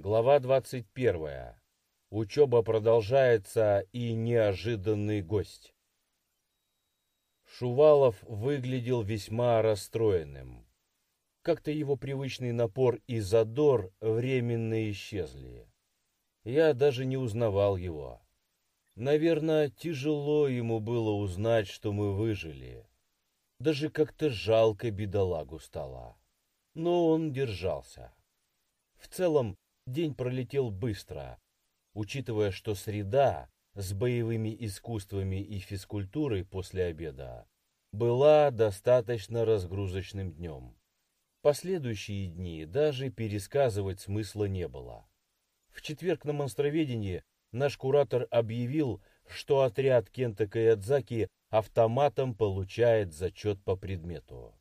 Глава 21. Учеба продолжается и неожиданный гость. Шувалов выглядел весьма расстроенным. Как-то его привычный напор и задор временно исчезли. Я даже не узнавал его. Наверное, тяжело ему было узнать, что мы выжили. Даже как-то жалко бедолагу стало. Но он держался. В целом, день пролетел быстро, учитывая, что среда с боевыми искусствами и физкультурой после обеда была достаточно разгрузочным днем. Последующие дни даже пересказывать смысла не было. В четверг на монстроведении наш куратор объявил, что отряд Кента Каядзаки автоматом получает зачет по предмету.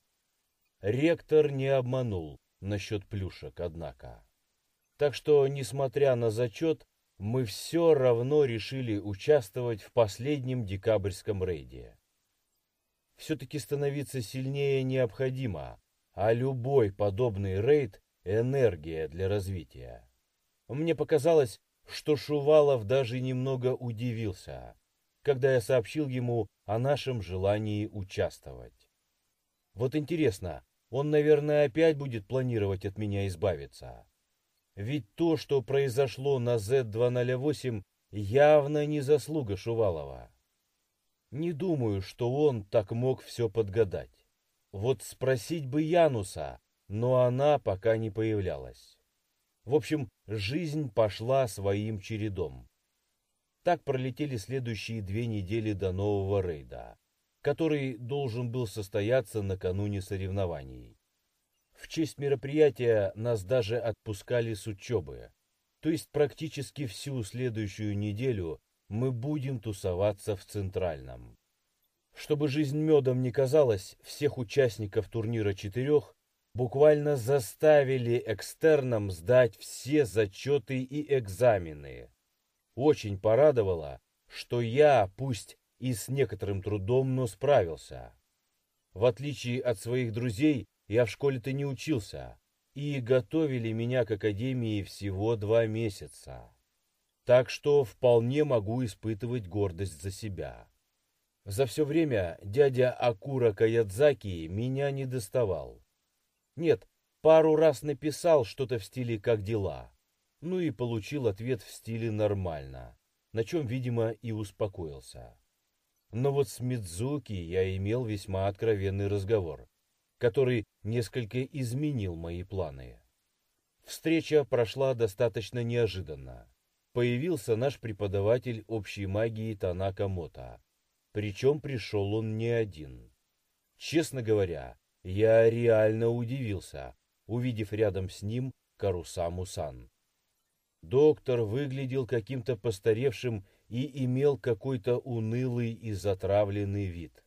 Ректор не обманул насчет плюшек, однако. Так что, несмотря на зачет, мы все равно решили участвовать в последнем декабрьском рейде. Все-таки становиться сильнее необходимо, а любой подобный рейд – энергия для развития. Мне показалось, что Шувалов даже немного удивился, когда я сообщил ему о нашем желании участвовать. Вот интересно, он, наверное, опять будет планировать от меня избавиться. Ведь то, что произошло на Z208, явно не заслуга Шувалова. Не думаю, что он так мог все подгадать. Вот спросить бы Януса, но она пока не появлялась. В общем, жизнь пошла своим чередом. Так пролетели следующие две недели до нового рейда, который должен был состояться накануне соревнований. В честь мероприятия нас даже отпускали с учебы. То есть практически всю следующую неделю мы будем тусоваться в Центральном. Чтобы жизнь медом не казалась, всех участников турнира четырех буквально заставили экстерном сдать все зачеты и экзамены. Очень порадовало, что я, пусть и с некоторым трудом, но справился. В отличие от своих друзей, я в школе-то не учился, и готовили меня к академии всего два месяца. Так что вполне могу испытывать гордость за себя. За все время дядя Акура Каядзаки меня не доставал. Нет, пару раз написал что-то в стиле «как дела», ну и получил ответ в стиле «нормально», на чем, видимо, и успокоился. Но вот с Мидзуки я имел весьма откровенный разговор который несколько изменил мои планы. Встреча прошла достаточно неожиданно. Появился наш преподаватель общей магии Танака Мота. Причем пришел он не один. Честно говоря, я реально удивился, увидев рядом с ним Карусаму-сан. Доктор выглядел каким-то постаревшим и имел какой-то унылый и затравленный вид.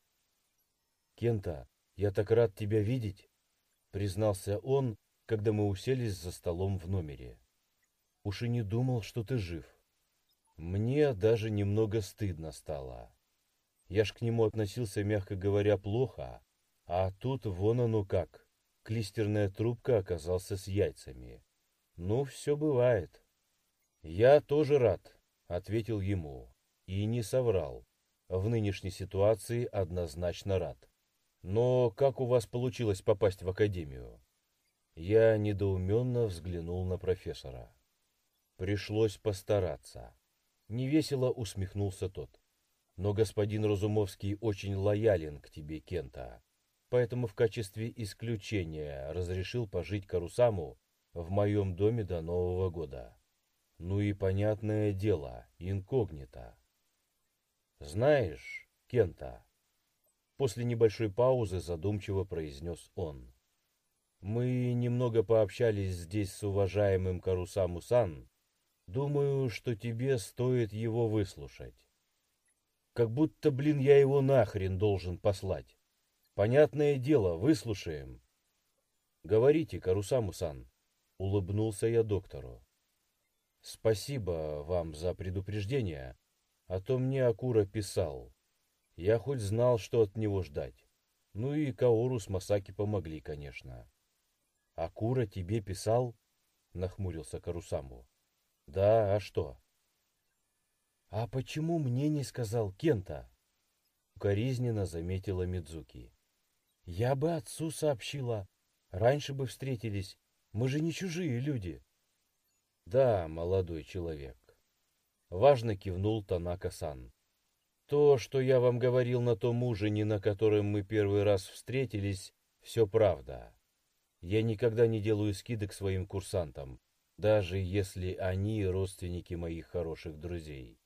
«Кента, «Я так рад тебя видеть», — признался он, когда мы уселись за столом в номере. «Уж и не думал, что ты жив. Мне даже немного стыдно стало. Я ж к нему относился, мягко говоря, плохо, а тут вон оно как. Клистерная трубка оказался с яйцами. Ну, все бывает». «Я тоже рад», — ответил ему, и не соврал. В нынешней ситуации однозначно рад. Но как у вас получилось попасть в академию? Я недоуменно взглянул на профессора. Пришлось постараться. Невесело усмехнулся тот. Но господин Разумовский очень лоялен к тебе, Кента. Поэтому в качестве исключения разрешил пожить Карусаму в моем доме до Нового года. Ну и понятное дело, инкогнито. Знаешь, Кента, После небольшой паузы задумчиво произнес он. «Мы немного пообщались здесь с уважаемым Карусаму-сан. Думаю, что тебе стоит его выслушать. Как будто, блин, я его нахрен должен послать. Понятное дело, выслушаем». «Говорите, Карусаму-сан», — улыбнулся я доктору. «Спасибо вам за предупреждение, а то мне Акура писал. Я хоть знал, что от него ждать. Ну и Каору с Масаки помогли, конечно. А Кура тебе писал? нахмурился Карусаму. Да, а что? А почему мне не сказал Кента? Укоризненно заметила Мидзуки. Я бы отцу сообщила. Раньше бы встретились. Мы же не чужие люди. Да, молодой человек. Важно кивнул Танака-сан. То, что я вам говорил на том ужине, на котором мы первый раз встретились, все правда. Я никогда не делаю скидок своим курсантам, даже если они родственники моих хороших друзей.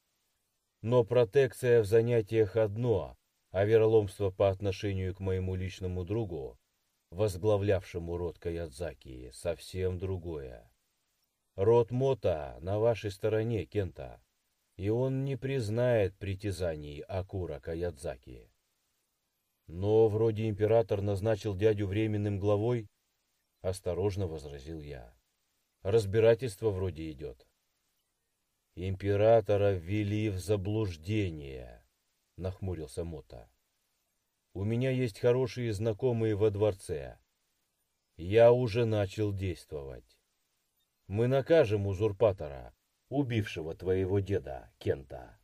Но протекция в занятиях одно, а вероломство по отношению к моему личному другу, возглавлявшему род Каядзаки, совсем другое. Род Мота на вашей стороне, Кента, и он не признает притязаний Акура Каядзаки. Но вроде император назначил дядю временным главой, осторожно возразил я. Разбирательство вроде идет. Императора ввели в заблуждение, нахмурился Мота. У меня есть хорошие знакомые во дворце. Я уже начал действовать. Мы накажем узурпатора, убившего твоего деда, Кента.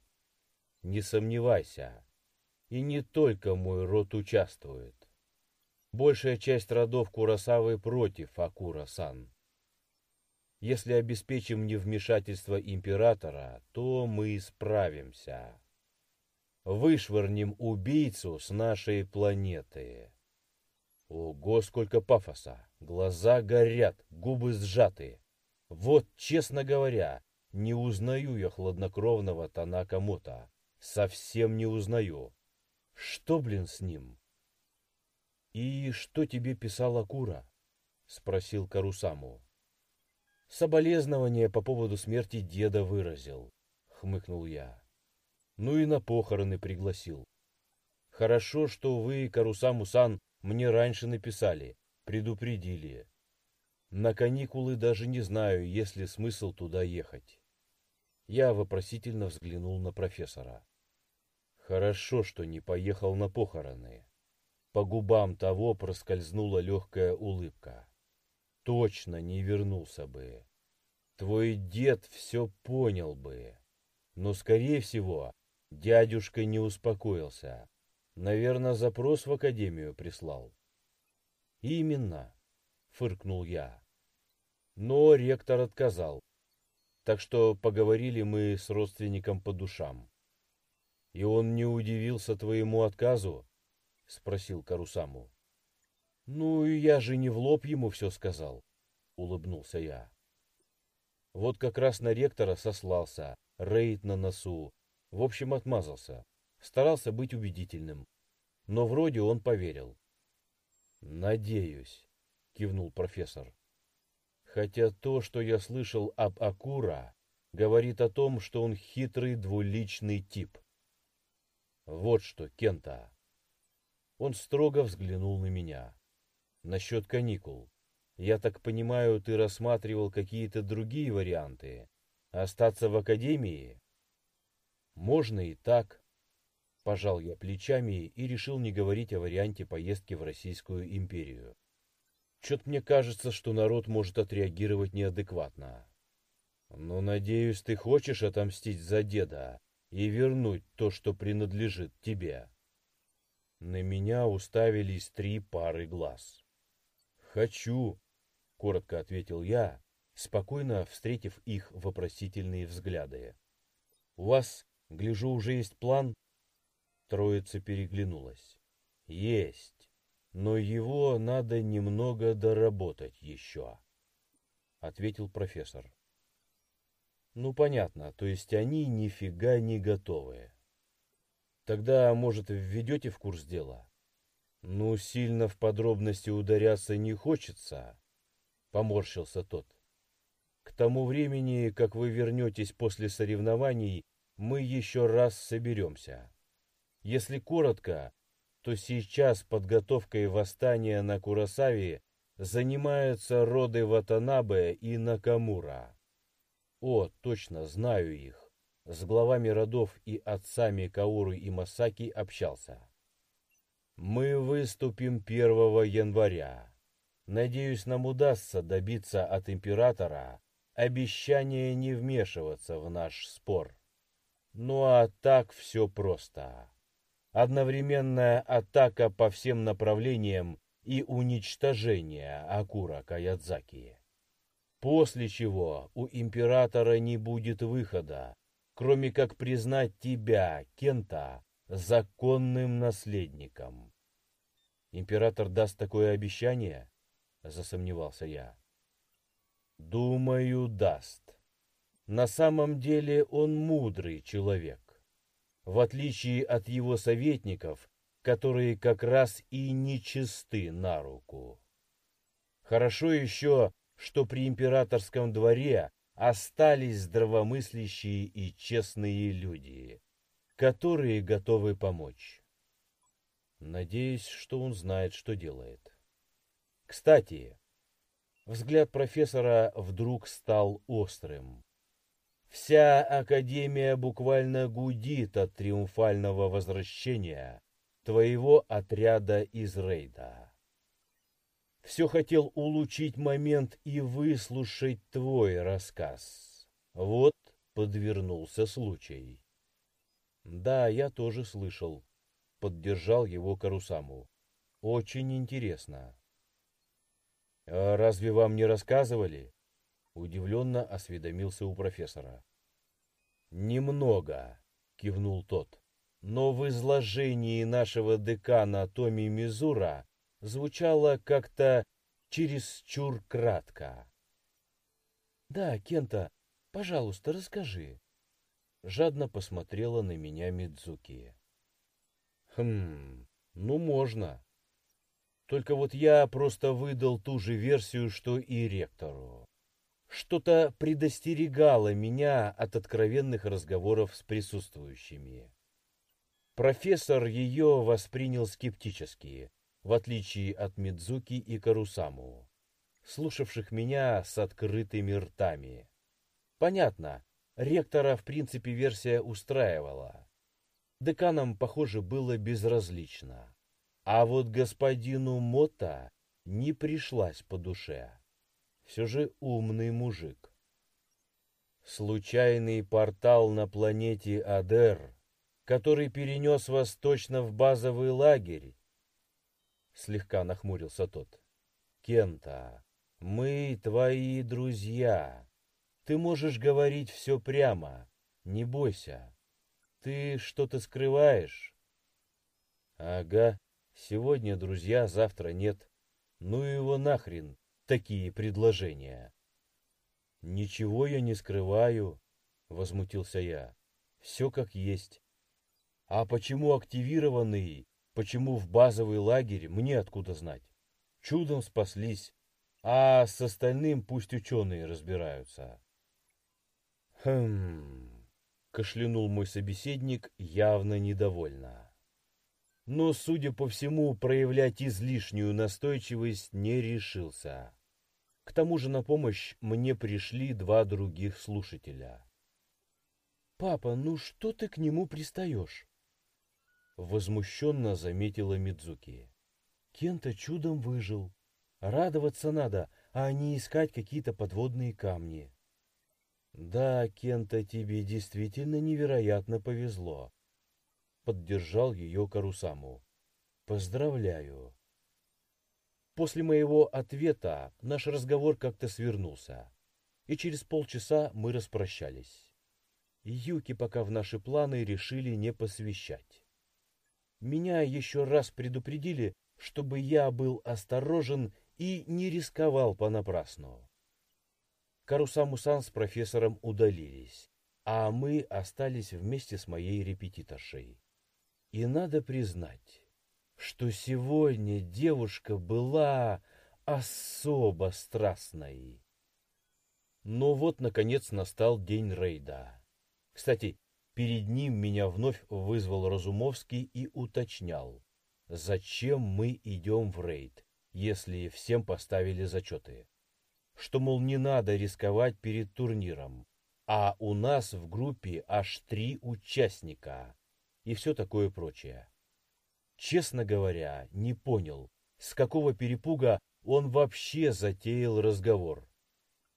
Не сомневайся, и не только мой род участвует. Большая часть родов Курасавы против Акура-сан. Если обеспечим невмешательство императора, то мы справимся. Вышвырнем убийцу с нашей планеты. Ого, сколько пафоса! Глаза горят, губы сжаты. Вот, честно говоря, не узнаю я хладнокровного Танака Мота. Совсем не узнаю. Что, блин, с ним? «И что тебе писал Акура?» — спросил Карусаму. «Соболезнование по поводу смерти деда выразил», — хмыкнул я. «Ну и на похороны пригласил. Хорошо, что вы, Карусаму-сан, мне раньше написали, предупредили. На каникулы даже не знаю, есть ли смысл туда ехать». Я вопросительно взглянул на профессора. «Хорошо, что не поехал на похороны». По губам того проскользнула легкая улыбка. Точно не вернулся бы. Твой дед все понял бы. Но, скорее всего, дядюшка не успокоился. Наверное, запрос в академию прислал. Именно, фыркнул я. Но ректор отказал. Так что поговорили мы с родственником по душам. И он не удивился твоему отказу, — спросил Карусаму. «Ну, я же не в лоб ему все сказал», — улыбнулся я. Вот как раз на ректора сослался, рейд на носу. В общем, отмазался. Старался быть убедительным. Но вроде он поверил. «Надеюсь», — кивнул профессор. «Хотя то, что я слышал об Акура, говорит о том, что он хитрый двуличный тип. Вот что, Кента, он строго взглянул на меня. Насчет каникул. Я так понимаю, ты рассматривал какие-то другие варианты? Остаться в академии? Можно и так. Пожал я плечами и решил не говорить о варианте поездки в Российскую империю. Чё-то мне кажется, что народ может отреагировать неадекватно. Но, надеюсь, ты хочешь отомстить за деда и вернуть то, что принадлежит тебе. На меня уставились три пары глаз. «Хочу», — коротко ответил я, спокойно встретив их вопросительные взгляды. «У вас, гляжу, уже есть план?» Троица переглянулась. «Есть, но его надо немного доработать еще», — ответил профессор. «Ну, понятно, то есть они нифига не готовы». Тогда, может, введете в курс дела? Ну, сильно в подробности ударяться не хочется, поморщился тот. К тому времени, как вы вернетесь после соревнований, мы еще раз соберемся. Если коротко, то сейчас подготовкой восстания на Курасаве занимаются роды Ватанабе и Накамура. О, точно, знаю их. С главами родов и отцами Кауры и Масаки общался. Мы выступим 1 января. Надеюсь, нам удастся добиться от императора обещания не вмешиваться в наш спор. Ну а так все просто. Одновременная атака по всем направлениям и уничтожение Акура Каядзаки. После чего у императора не будет выхода, кроме как признать тебя, Кента, законным наследником. Император даст такое обещание? Засомневался я. Думаю, даст. На самом деле он мудрый человек. В отличие от его советников, которые как раз и нечисты на руку. Хорошо еще, что при императорском дворе остались здравомыслящие и честные люди, которые готовы помочь. Надеюсь, что он знает, что делает. Кстати, взгляд профессора вдруг стал острым. Вся Академия буквально гудит от триумфального возвращения твоего отряда из рейда. Все хотел улучшить момент и выслушать твой рассказ. Вот подвернулся случай. Да, я тоже слышал. Поддержал его Карусаму. Очень интересно. А разве вам не рассказывали? Удивленно осведомился у профессора. «Немного», — кивнул тот. «Но в изложении нашего декана Томи Мизура звучало как-то чересчур кратко». «Да, Кента, пожалуйста, расскажи». Жадно посмотрела на меня Мидзуки. «Хм, ну можно. Только вот я просто выдал ту же версию, что и ректору. Что-то предостерегало меня от откровенных разговоров с присутствующими. Профессор ее воспринял скептически, в отличие от Мидзуки и Карусаму, слушавших меня с открытыми ртами. Понятно, ректора в принципе версия устраивала. Деканам, похоже, было безразлично. А вот господину Мота не пришлась по душе все же умный мужик. Случайный портал на планете Адер, который перенес вас точно в базовый лагерь, слегка нахмурился тот. Кента, мы твои друзья. Ты можешь говорить все прямо, не бойся. Ты что-то скрываешь? Ага, сегодня друзья, завтра нет. Ну его нахрен, такие предложения. «Ничего я не скрываю», — возмутился я. «Все как есть. А почему активированный, почему в базовый лагерь, мне откуда знать? Чудом спаслись, а с остальным пусть ученые разбираются». «Хм...» — кашлянул мой собеседник явно недовольно. Но, судя по всему, проявлять излишнюю настойчивость не решился. К тому же на помощь мне пришли два других слушателя. «Папа, ну что ты к нему пристаешь?» Возмущенно заметила Мидзуки. Кента чудом выжил. Радоваться надо, а не искать какие-то подводные камни. Да, Кента, тебе действительно невероятно повезло. Поддержал ее Карусаму. Поздравляю. После моего ответа наш разговор как-то свернулся, и через полчаса мы распрощались. Юки пока в наши планы решили не посвящать. Меня еще раз предупредили, чтобы я был осторожен и не рисковал понапрасну. Карусамусан с профессором удалились, а мы остались вместе с моей репетиторшей. И надо признать, что сегодня девушка была особо страстной. Но вот, наконец, настал день рейда. Кстати, перед ним меня вновь вызвал Разумовский и уточнял, зачем мы идем в рейд, если всем поставили зачеты. Что, мол, не надо рисковать перед турниром, а у нас в группе аж три участника и все такое прочее. Честно говоря, не понял, с какого перепуга он вообще затеял разговор.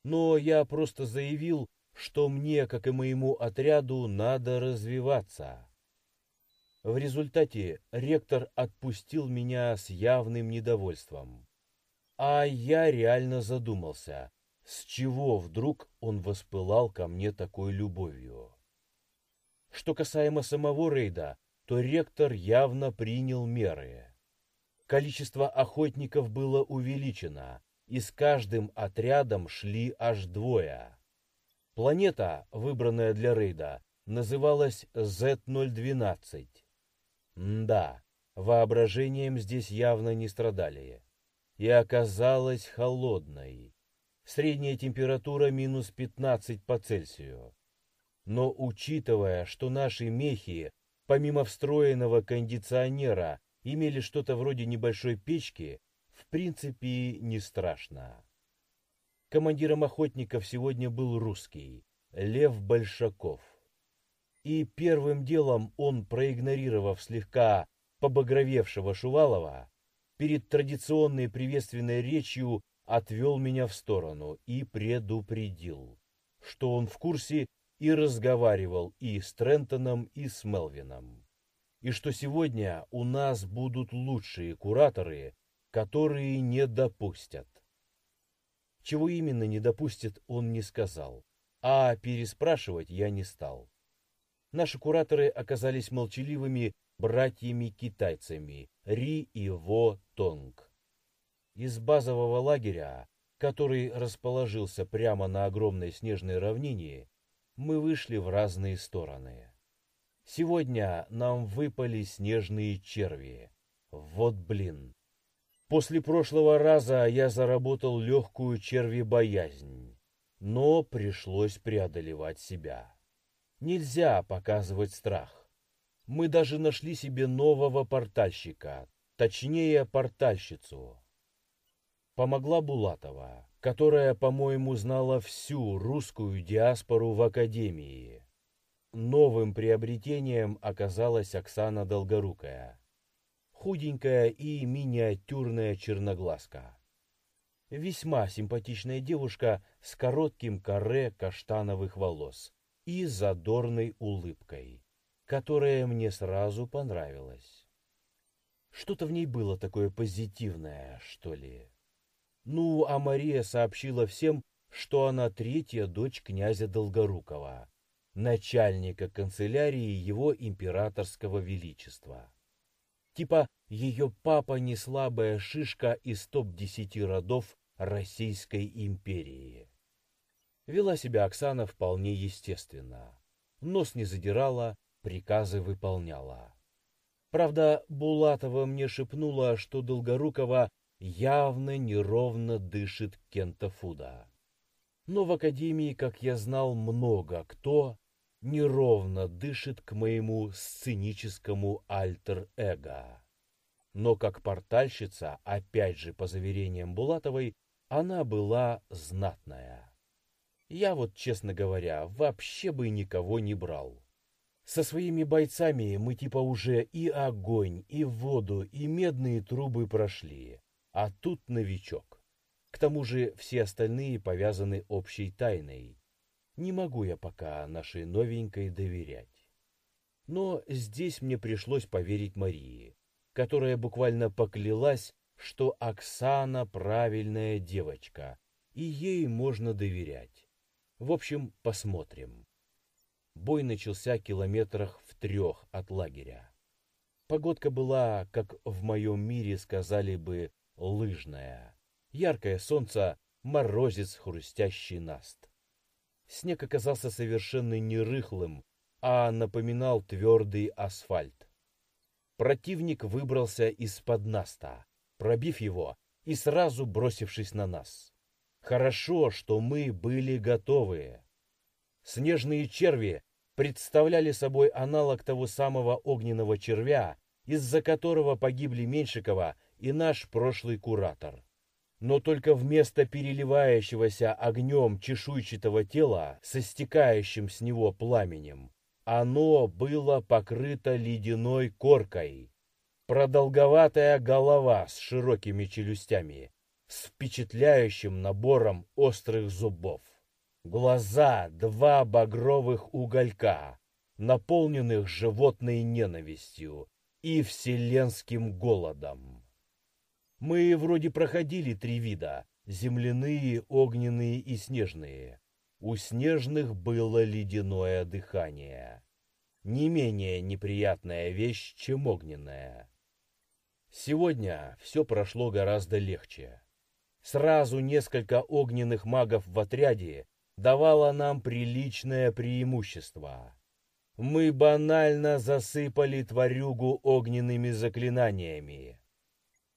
Но я просто заявил, что мне, как и моему отряду, надо развиваться. В результате ректор отпустил меня с явным недовольством. А я реально задумался, с чего вдруг он воспылал ко мне такой любовью. Что касаемо самого рейда, то ректор явно принял меры. Количество охотников было увеличено, и с каждым отрядом шли аж двое. Планета, выбранная для рейда, называлась Z012. Да, воображением здесь явно не страдали. И оказалась холодной. Средняя температура минус 15 по Цельсию. Но учитывая, что наши мехи, помимо встроенного кондиционера, имели что-то вроде небольшой печки, в принципе не страшно. Командиром охотников сегодня был русский, Лев Большаков. И первым делом он, проигнорировав слегка побагровевшего Шувалова, перед традиционной приветственной речью отвел меня в сторону и предупредил, что он в курсе и разговаривал и с Трентоном, и с Мелвином. И что сегодня у нас будут лучшие кураторы, которые не допустят. Чего именно не допустят, он не сказал, а переспрашивать я не стал. Наши кураторы оказались молчаливыми братьями-китайцами Ри и Во Тонг. Из базового лагеря, который расположился прямо на огромной снежной равнине, мы вышли в разные стороны. Сегодня нам выпали снежные черви. Вот блин. После прошлого раза я заработал легкую черви-боязнь, но пришлось преодолевать себя. Нельзя показывать страх. Мы даже нашли себе нового портальщика, точнее портальщицу. Помогла Булатова, которая, по-моему, знала всю русскую диаспору в Академии. Новым приобретением оказалась Оксана Долгорукая худенькая и миниатюрная черноглазка. Весьма симпатичная девушка с коротким каре каштановых волос и задорной улыбкой, которая мне сразу понравилась. Что-то в ней было такое позитивное, что ли. Ну, а Мария сообщила всем, что она третья дочь князя Долгорукова, начальника канцелярии его императорского величества. Типа ее папа не слабая шишка из топ-10 родов Российской империи. Вела себя Оксана вполне естественно. Нос не задирала, приказы выполняла. Правда, Булатова мне шепнула, что Долгорукова явно неровно дышит Кента Фуда. Но в академии, как я знал, много кто неровно дышит к моему сценическому альтер-эго. Но как портальщица, опять же по заверениям Булатовой, она была знатная. Я вот, честно говоря, вообще бы никого не брал. Со своими бойцами мы типа уже и огонь, и воду, и медные трубы прошли, а тут новичок. К тому же все остальные повязаны общей тайной, не могу я пока нашей новенькой доверять. Но здесь мне пришлось поверить Марии, которая буквально поклялась, что Оксана правильная девочка, и ей можно доверять. В общем, посмотрим. Бой начался километрах в трех от лагеря. Погодка была, как в моем мире сказали бы, лыжная. Яркое солнце, морозец, хрустящий наст. Снег оказался совершенно не рыхлым, а напоминал твердый асфальт. Противник выбрался из-под наста, пробив его и сразу бросившись на нас. Хорошо, что мы были готовы. Снежные черви представляли собой аналог того самого огненного червя, из-за которого погибли Меньшикова и наш прошлый куратор но только вместо переливающегося огнем чешуйчатого тела со стекающим с него пламенем, оно было покрыто ледяной коркой. Продолговатая голова с широкими челюстями, с впечатляющим набором острых зубов. Глаза — два багровых уголька, наполненных животной ненавистью и вселенским голодом. Мы вроде проходили три вида — земляные, огненные и снежные. У снежных было ледяное дыхание. Не менее неприятная вещь, чем огненная. Сегодня все прошло гораздо легче. Сразу несколько огненных магов в отряде давало нам приличное преимущество. Мы банально засыпали тварюгу огненными заклинаниями.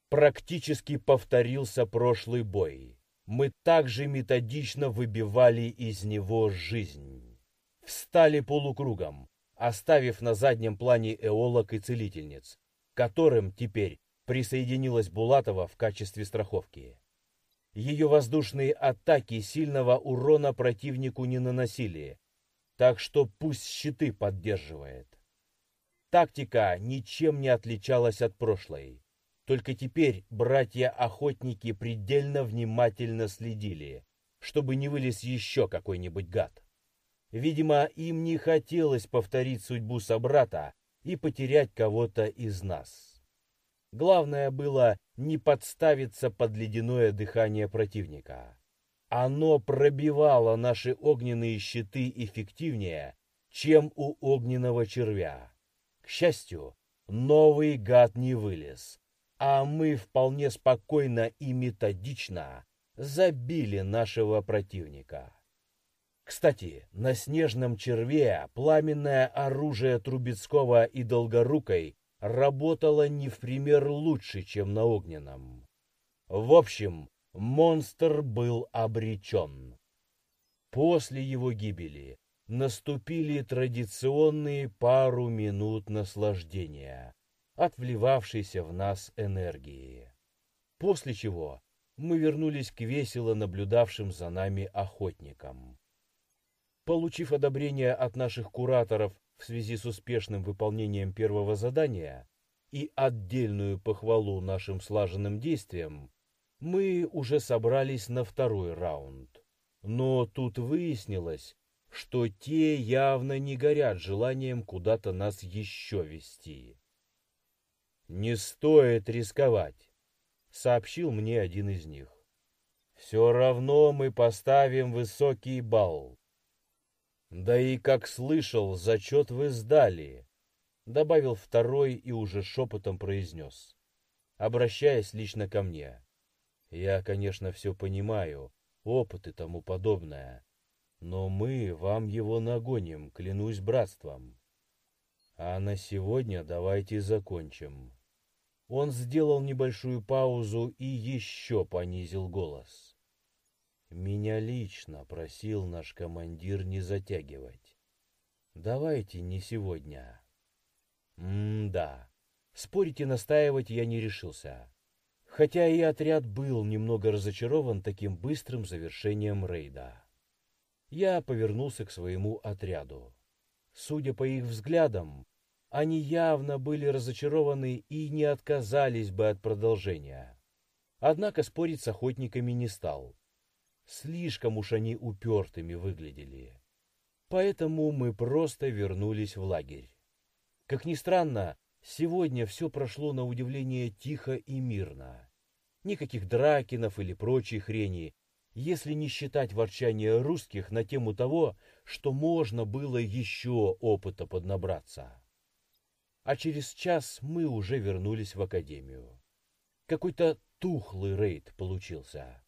Практически повторился прошлый бой. Мы также методично выбивали из него жизнь. Встали полукругом, оставив на заднем плане эолог и целительниц, которым теперь присоединилась Булатова в качестве страховки. Ее воздушные атаки сильного урона противнику не наносили, так что пусть щиты поддерживает. Тактика ничем не отличалась от прошлой. Только теперь братья-охотники предельно внимательно следили, чтобы не вылез еще какой-нибудь гад. Видимо, им не хотелось повторить судьбу собрата и потерять кого-то из нас. Главное было не подставиться под ледяное дыхание противника. Оно пробивало наши огненные щиты эффективнее, чем у огненного червя. К счастью, новый гад не вылез, а мы вполне спокойно и методично забили нашего противника. Кстати, на снежном черве пламенное оружие Трубецкого и Долгорукой работала не в пример лучше, чем на огненном. В общем, монстр был обречен. После его гибели наступили традиционные пару минут наслаждения от вливавшейся в нас энергии. После чего мы вернулись к весело наблюдавшим за нами охотникам. Получив одобрение от наших кураторов в связи с успешным выполнением первого задания и отдельную похвалу нашим слаженным действиям, мы уже собрались на второй раунд. Но тут выяснилось, что те явно не горят желанием куда-то нас еще вести. «Не стоит рисковать», — сообщил мне один из них. «Все равно мы поставим высокий балл. Да и, как слышал, зачет вы сдали, добавил второй и уже шепотом произнес, обращаясь лично ко мне. Я, конечно, все понимаю, опыт и тому подобное, но мы вам его нагоним, клянусь братством. А на сегодня давайте закончим. Он сделал небольшую паузу и еще понизил голос. Меня лично просил наш командир не затягивать. Давайте не сегодня. М-да. Спорить и настаивать я не решился. Хотя и отряд был немного разочарован таким быстрым завершением рейда. Я повернулся к своему отряду. Судя по их взглядам, они явно были разочарованы и не отказались бы от продолжения. Однако спорить с охотниками не стал. Слишком уж они упертыми выглядели. Поэтому мы просто вернулись в лагерь. Как ни странно, сегодня все прошло на удивление тихо и мирно. Никаких дракинов или прочей хрени, если не считать ворчания русских на тему того, что можно было еще опыта поднабраться. А через час мы уже вернулись в академию. Какой-то тухлый рейд получился.